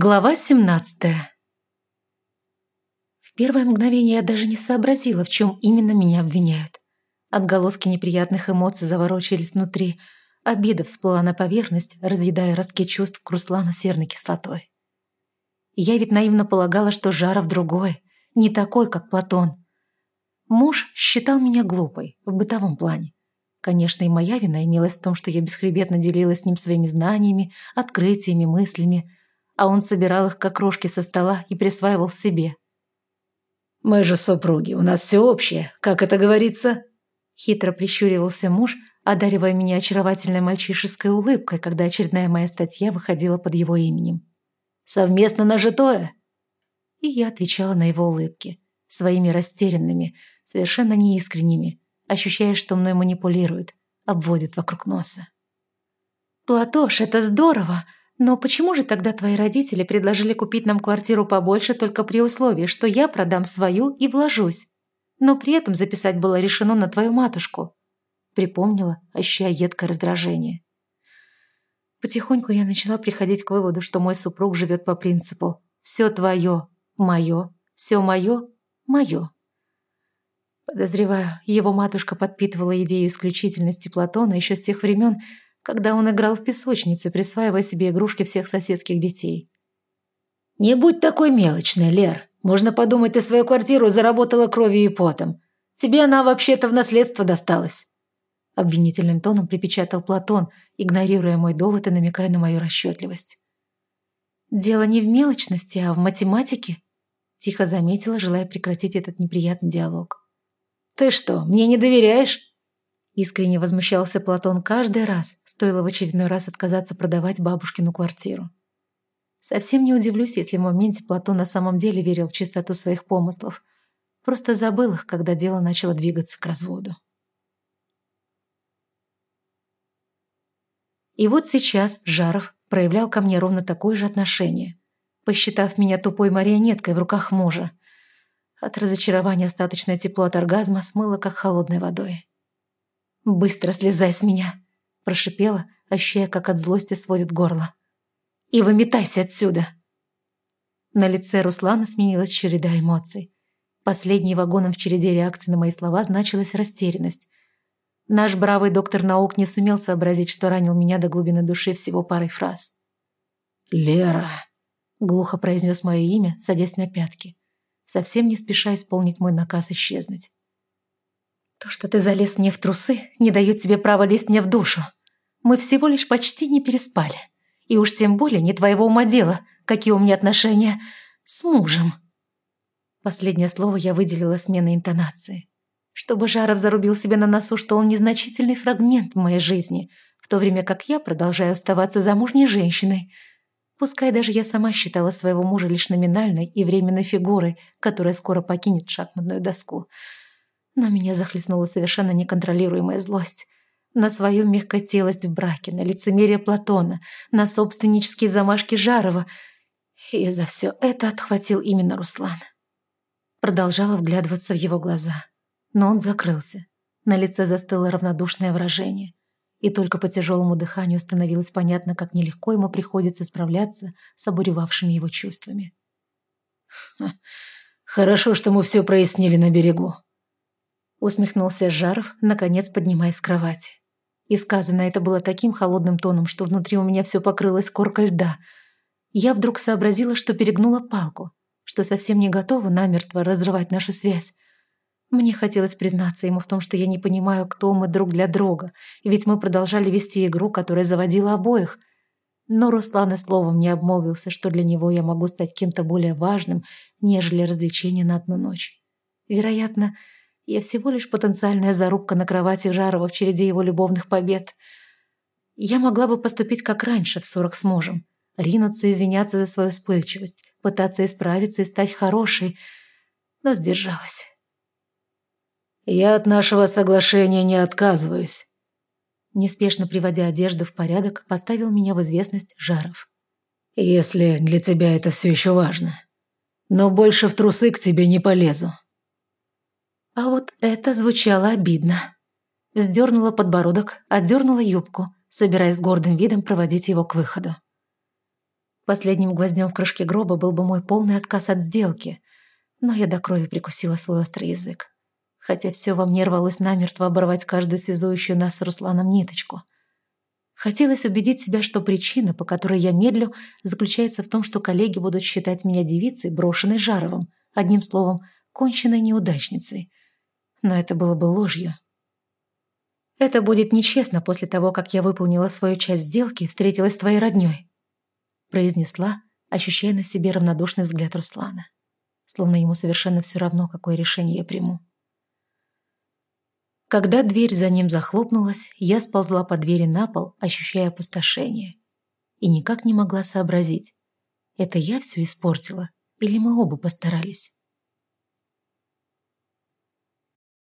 Глава 17 В первое мгновение я даже не сообразила, в чем именно меня обвиняют. Отголоски неприятных эмоций заворочились внутри. Обида всплыла на поверхность, разъедая ростки чувств к Руслану серной кислотой. Я ведь наивно полагала, что Жаров другой, не такой, как Платон. Муж считал меня глупой в бытовом плане. Конечно, и моя вина имелась в том, что я бесхребетно делилась с ним своими знаниями, открытиями, мыслями – а он собирал их как крошки со стола и присваивал себе. «Мы же супруги, у нас все общее, как это говорится?» Хитро прищуривался муж, одаривая меня очаровательной мальчишеской улыбкой, когда очередная моя статья выходила под его именем. «Совместно нажитое?» И я отвечала на его улыбки, своими растерянными, совершенно неискренними, ощущая, что мной манипулируют, обводят вокруг носа. «Платош, это здорово! Но почему же тогда твои родители предложили купить нам квартиру побольше только при условии, что я продам свою и вложусь? Но при этом записать было решено на твою матушку. Припомнила, ощущая едкое раздражение. Потихоньку я начала приходить к выводу, что мой супруг живет по принципу «все твое, мое, все мое, мое». Подозреваю, его матушка подпитывала идею исключительности Платона еще с тех времен, когда он играл в песочнице, присваивая себе игрушки всех соседских детей. «Не будь такой мелочной, Лер. Можно подумать, ты свою квартиру заработала кровью и потом. Тебе она вообще-то в наследство досталась». Обвинительным тоном припечатал Платон, игнорируя мой довод и намекая на мою расчетливость. «Дело не в мелочности, а в математике», – тихо заметила, желая прекратить этот неприятный диалог. «Ты что, мне не доверяешь?» Искренне возмущался Платон каждый раз, стоило в очередной раз отказаться продавать бабушкину квартиру. Совсем не удивлюсь, если в моменте Платон на самом деле верил в чистоту своих помыслов. Просто забыл их, когда дело начало двигаться к разводу. И вот сейчас Жаров проявлял ко мне ровно такое же отношение, посчитав меня тупой марионеткой в руках мужа. От разочарования остаточное тепло от оргазма смыло, как холодной водой. «Быстро слезай с меня!» – прошипела, ощущая, как от злости сводит горло. «И выметайся отсюда!» На лице Руслана сменилась череда эмоций. Последней вагоном в череде реакций на мои слова значилась растерянность. Наш бравый доктор наук не сумел сообразить, что ранил меня до глубины души всего парой фраз. «Лера!» – глухо произнес мое имя, садясь на пятки, совсем не спеша исполнить мой наказ исчезнуть. То, что ты залез мне в трусы, не дает тебе права лезть мне в душу. Мы всего лишь почти не переспали. И уж тем более не твоего ума дело, какие у меня отношения с мужем. Последнее слово я выделила сменой интонации. Чтобы Жаров зарубил себе на носу, что он незначительный фрагмент в моей жизни, в то время как я продолжаю оставаться замужней женщиной. Пускай даже я сама считала своего мужа лишь номинальной и временной фигурой, которая скоро покинет шахматную доску – но меня захлестнула совершенно неконтролируемая злость. На свою мягкотелость в браке, на лицемерие Платона, на собственнические замашки Жарова. И за все это отхватил именно Руслан. Продолжала вглядываться в его глаза. Но он закрылся. На лице застыло равнодушное выражение. И только по тяжелому дыханию становилось понятно, как нелегко ему приходится справляться с обуревавшими его чувствами. «Хорошо, что мы все прояснили на берегу», Усмехнулся Жаров, наконец поднимаясь с кровати. И сказано это было таким холодным тоном, что внутри у меня все покрылось коркой льда. Я вдруг сообразила, что перегнула палку, что совсем не готова намертво разрывать нашу связь. Мне хотелось признаться ему в том, что я не понимаю, кто мы друг для друга, ведь мы продолжали вести игру, которая заводила обоих. Но Руслан и словом не обмолвился, что для него я могу стать кем-то более важным, нежели развлечение на одну ночь. Вероятно, я всего лишь потенциальная зарубка на кровати Жарова в череде его любовных побед. Я могла бы поступить как раньше, в сорок с мужем. Ринуться, извиняться за свою вспыльчивость, пытаться исправиться и стать хорошей. Но сдержалась. «Я от нашего соглашения не отказываюсь», неспешно приводя одежду в порядок, поставил меня в известность Жаров. «Если для тебя это все еще важно. Но больше в трусы к тебе не полезу. А вот это звучало обидно. Сдернула подбородок, отдернула юбку, собираясь с гордым видом проводить его к выходу. Последним гвоздем в крышке гроба был бы мой полный отказ от сделки, но я до крови прикусила свой острый язык. Хотя все во мне рвалось намертво оборвать каждую связующую нас с Русланом ниточку. Хотелось убедить себя, что причина, по которой я медлю, заключается в том, что коллеги будут считать меня девицей, брошенной Жаровым, одним словом, конченной неудачницей. Но это было бы ложью. Это будет нечестно после того, как я выполнила свою часть сделки и встретилась с твоей роднёй произнесла, ощущая на себе равнодушный взгляд Руслана. Словно ему совершенно все равно, какое решение я приму. Когда дверь за ним захлопнулась, я сползла по двери на пол, ощущая опустошение. И никак не могла сообразить, это я все испортила или мы оба постарались.